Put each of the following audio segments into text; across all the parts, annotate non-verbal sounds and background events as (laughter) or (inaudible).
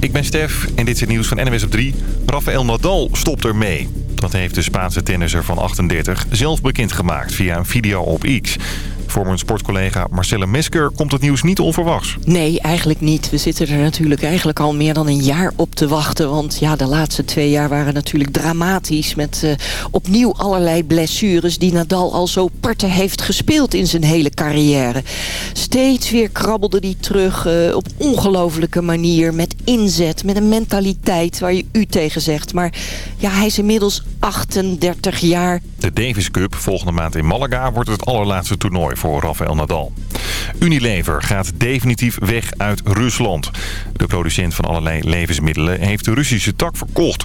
Ik ben Stef en dit is het nieuws van NWS op 3. Rafael Nadal stopt ermee. Dat heeft de Spaanse tennisser van 38 zelf bekendgemaakt via een video op X. Voor mijn sportcollega Marcella Mesker komt het nieuws niet onverwachts. Nee, eigenlijk niet. We zitten er natuurlijk eigenlijk al meer dan een jaar op te wachten. Want ja, de laatste twee jaar waren natuurlijk dramatisch... met uh, opnieuw allerlei blessures die Nadal al zo parten heeft gespeeld in zijn hele carrière. Steeds weer krabbelde hij terug uh, op ongelofelijke manier... met inzet, met een mentaliteit waar je u tegen zegt. Maar ja, hij is inmiddels 38 jaar. De Davis Cup volgende maand in Malaga wordt het allerlaatste toernooi voor Rafael Nadal. Unilever gaat definitief weg uit Rusland. De producent van allerlei levensmiddelen heeft de Russische tak verkocht.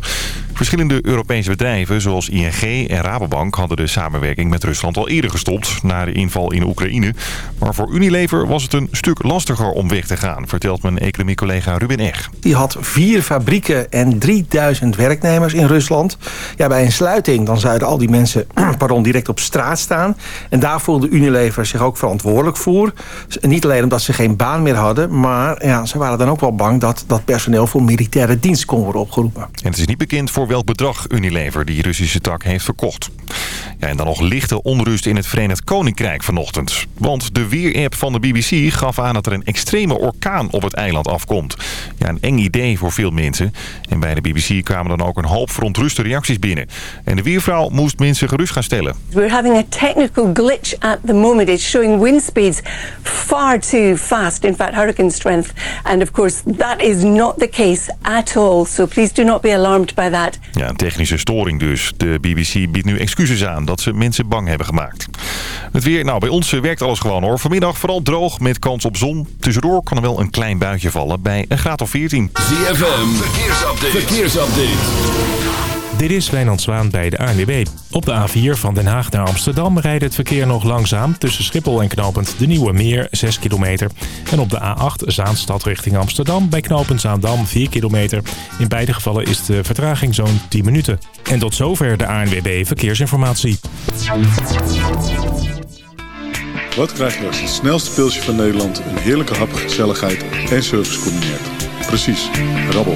Verschillende Europese bedrijven zoals ING en Rabobank hadden de samenwerking met Rusland al eerder gestopt na de inval in Oekraïne. Maar voor Unilever was het een stuk lastiger om weg te gaan, vertelt mijn economiecollega Ruben Eg. Die had vier fabrieken en 3000 werknemers in Rusland. Ja, bij een sluiting dan zouden al die mensen (clears throat) pardon, direct op straat staan. En daar voelde Unilever zich ook verantwoordelijk voor. Niet alleen omdat ze geen baan meer hadden, maar ja, ze waren dan ook wel bang dat dat personeel voor militaire dienst kon worden opgeroepen. En het is niet bekend voor welk bedrag Unilever die Russische tak heeft verkocht. Ja, en dan nog lichte onrust in het Verenigd Koninkrijk vanochtend. Want de weerapp van de BBC gaf aan dat er een extreme orkaan op het eiland afkomt. Ja, een eng idee voor veel mensen. En bij de BBC kwamen dan ook een hoop verontruste reacties binnen. En de weervrouw moest mensen gerust gaan stellen. We're having a technical glitch at the moment. It's showing wind speeds far too fast. In fact, hurricane strength. And of course, that is not the case at all. So please do not be alarmed by that. Ja, een technische storing dus. De BBC biedt nu excuses aan dat ze mensen bang hebben gemaakt. Het weer, nou bij ons werkt alles gewoon hoor. Vanmiddag vooral droog met kans op zon. Tussendoor kan er wel een klein buitje vallen bij een graad of 14. ZFM, verkeersupdate. verkeersupdate. Dit is Wijnand Zwaan bij de ANWB. Op de A4 van Den Haag naar Amsterdam rijdt het verkeer nog langzaam... tussen Schiphol en knooppunt De Nieuwe Meer, 6 kilometer. En op de A8 Zaanstad richting Amsterdam bij knooppunt Zaandam, 4 kilometer. In beide gevallen is de vertraging zo'n 10 minuten. En tot zover de ANWB Verkeersinformatie. Wat krijg je als het snelste pilsje van Nederland... een heerlijke hap, gezelligheid en service combineert? Precies, rabbel.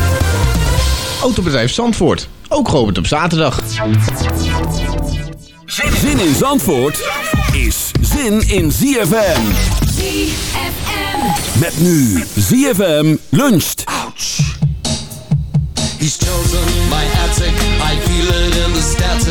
Autobedrijf Zandvoort, ook geopend op zaterdag. Zin in Zandvoort is zin in ZFM. ZFM. Met nu ZFM luncht. Ouch. He's chosen my attic, I feel it in the static.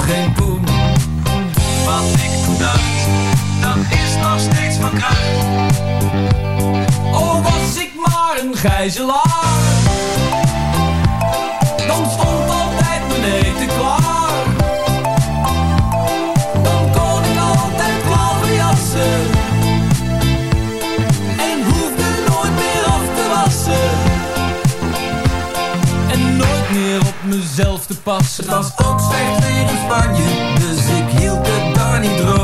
geen poen. Wat ik dacht, dat is nog steeds van kracht. Oh, was ik maar een gijzelaar. Dan stond altijd mijn eten klaar. Dan kon ik altijd wel jassen. En hoefde nooit meer af te wassen. En nooit meer op mezelf te passen. Dus ik hield het daar niet droog.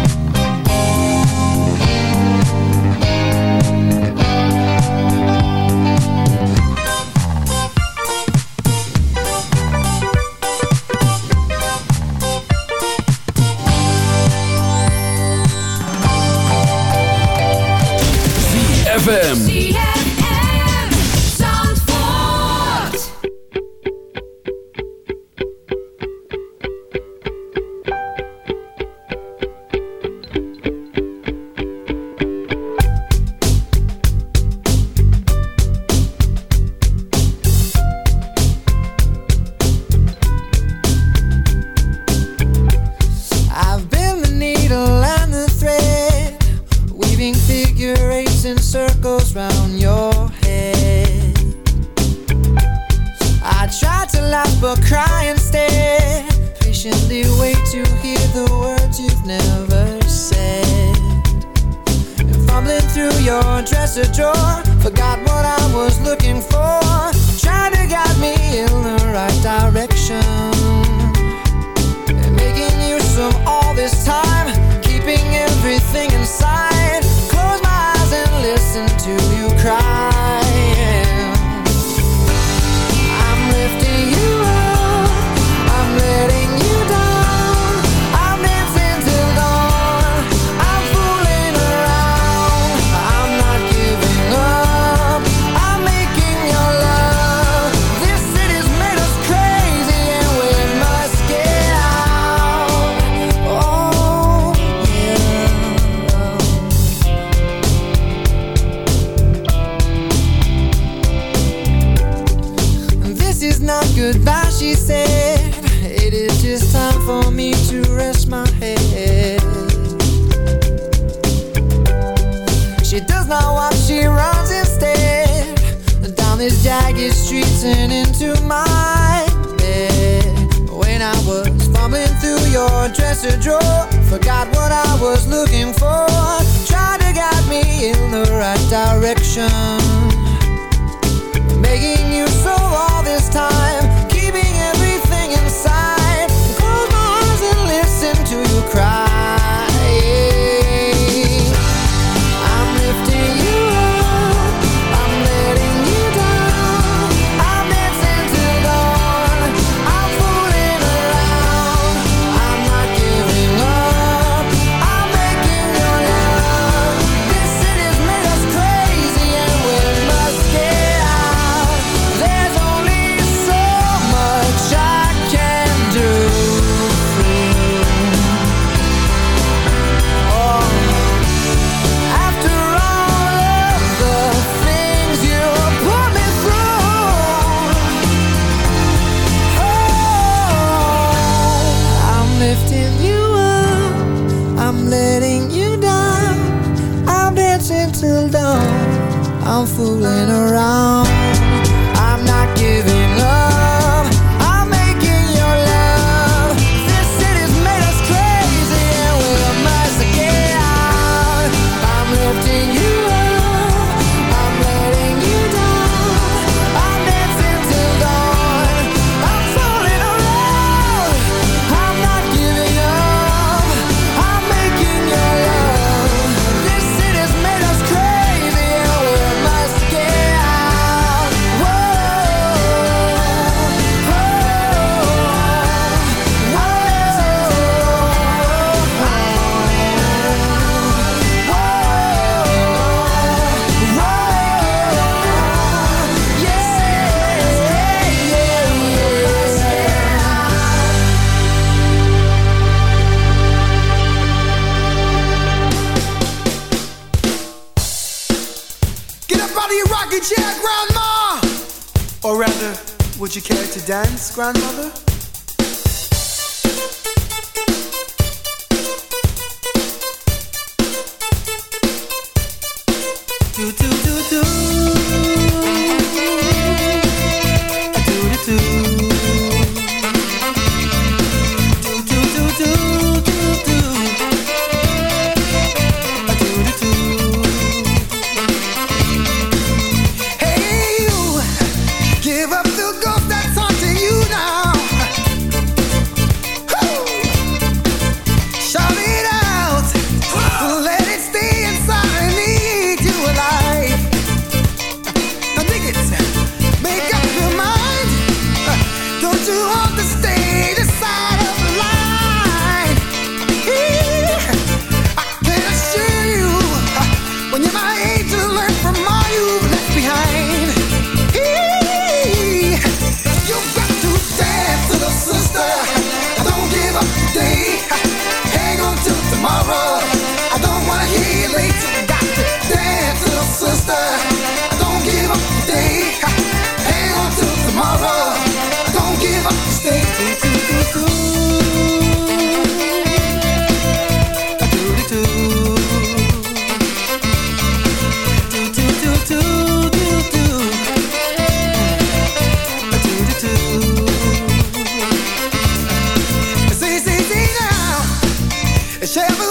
drawer. Forgot what I was looking for. Tried to guide me in the right direction. Making you so all this time to dance, Grandmother? yourself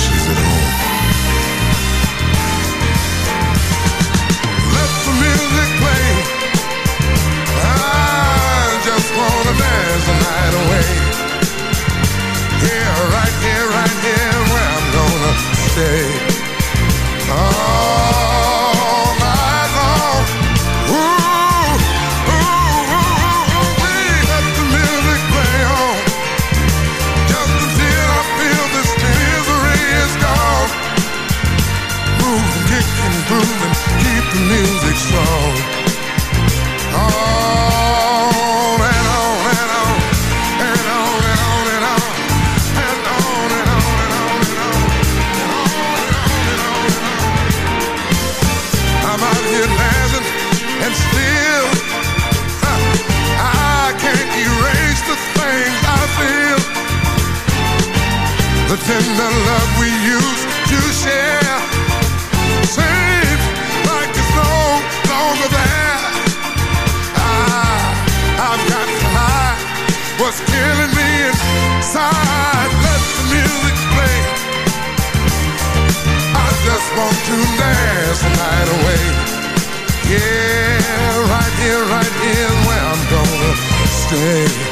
She's at home. Let the music play. I just wanna dance the night away. Right here, right here, where I'm gonna stay. Oh. music's strong. On and on and on and on and on and on and on and on and on and on and on and on. I'm out here dancing and still I can't erase the things I feel. The tender love we used side, let the music play. I just want to dance the night away. Yeah, right here, right here, where I'm gonna stay.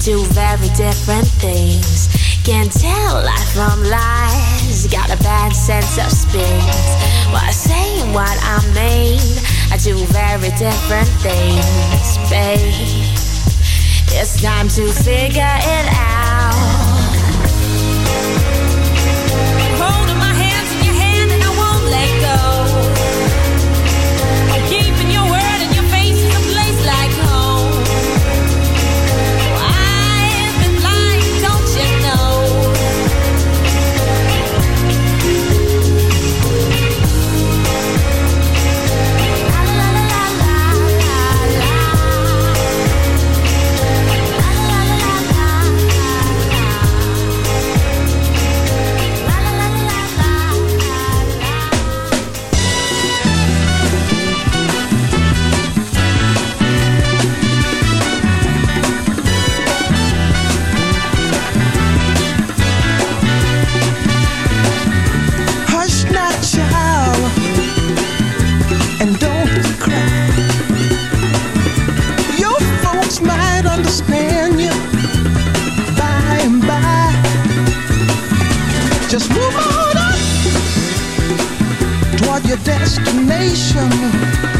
do very different things. Can tell life from lies. Got a bad sense of space. While well, saying what I mean, I do very different things, babe. It's time to figure it out. your destination.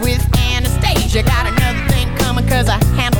with Anastasia. Got another thing coming cause I handle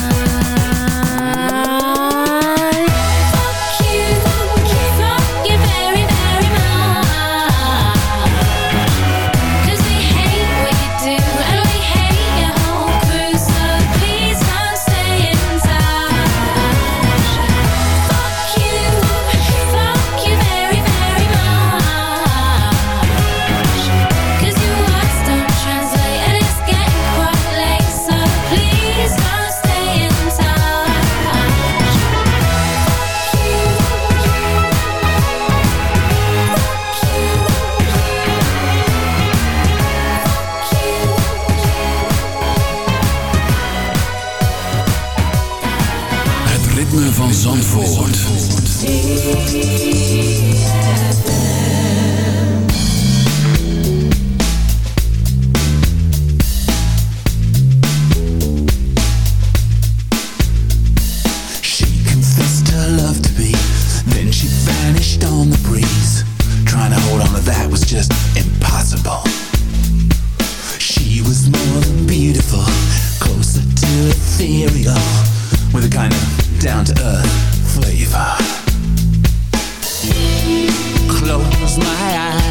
vanished on the breeze. Trying to hold on to that was just impossible. She was more than beautiful, closer to ethereal, with a kind of down to earth flavor. Close my eyes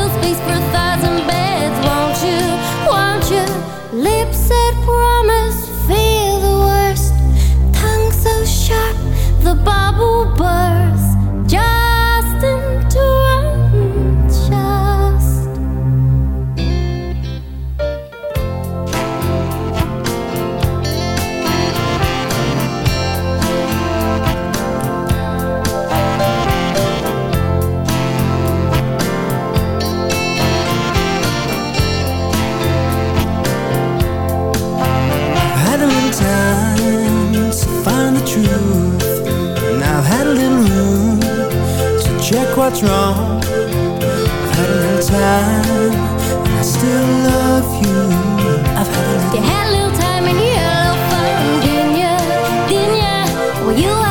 what's wrong. I've had a little time, and I still love you. I've had a little You had a little time and you had a little fun, didn't ya? Didn't? Well, you had you